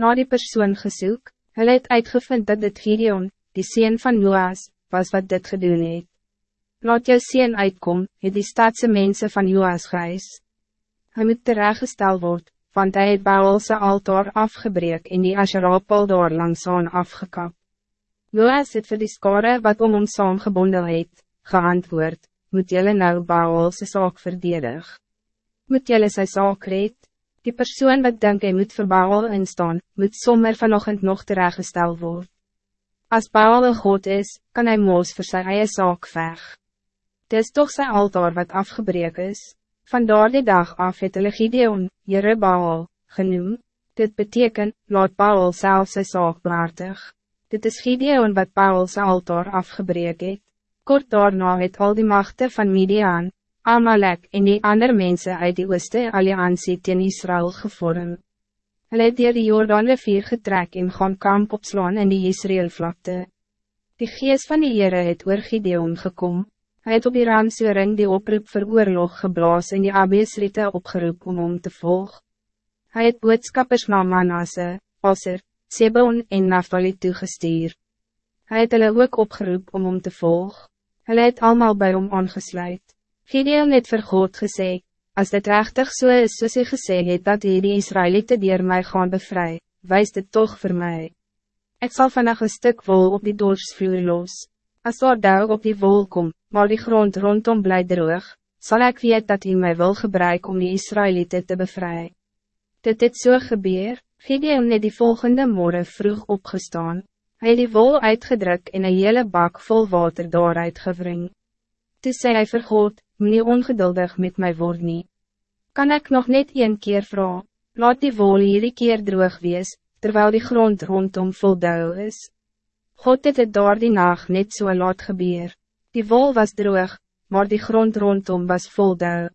Na die persoon gesoek, hulle het uitgevind dat dit Gideon, die sien van Joas, was wat dit gedoen het. Laat jou sien uitkom, het die stadse mensen van Joas gehuis. Hij moet terechtgesteld worden, want hij het Baalse altaar afgebreek en die Asherapal daar langs aan afgekap. Joas het vir die skare wat om hom saamgebonden het, geantwoord, moet jelle nou Baalse saak verdedig. Moet jelle sy saak red? Die persoon wat denk hy moet vir Baal instaan, moet sommer vanochtend nog terechtgesteld worden. Als Baal een God is, kan hij moos voor sy eie saak veg. Dit is toch zijn altaar wat afgebreek is. Vandaar die dag af het hulle Gideon, Jere Baal, genoem. Dit betekent, laat Baal zelf sy saak beaartig. Dit is Gideon wat Paul sy altaar afgebreek het. Kort daarna het al die machten van Midian, Amalek en die andere mensen uit die ooste alliantie teen Israël gevorm. Hulle het dier die Jordaan rivier getrek en gaan kamp opslaan in die Israël vlakte. Die geest van die Heere het oor Gideon gekom. Hij het op die ramsoering die oproep vir oorlog geblaas en die Abesriete opgeroep om om te volg. Hij het boodskappers na Manasse, Aser, Sebon en Naftali toegestuur. Hij het hulle ook opgeroep om om te volg. Hulle het allemaal bij hom aangesluit. Gideon het vir God gesê, as dit rechtig so is soos hy gesê het dat hy die Israëlieten dier mij gaan bevry, wijst het toch voor mij. Ik zal vannacht een stuk wol op die doorsvloer los. Als daar duik op die wol kom, maar die grond rondom bly droog, zal ik weet dat hij mij wil gebruiken om die Israëlieten te bevrijden. Dit het so gebeur, Gideon het die volgende morgen vroeg opgestaan. Hij het die wol uitgedruk en een hele bak vol water daaruit gevring. Toe sê hy vir God, nie ongeduldig met my word nie. Kan ik nog net een keer vragen? Laat die wol hierdie keer droog wees, terwijl die grond rondom vol is. God het het daar die nacht net so laat gebeur. Die wol was droog, maar die grond rondom was vol dauw.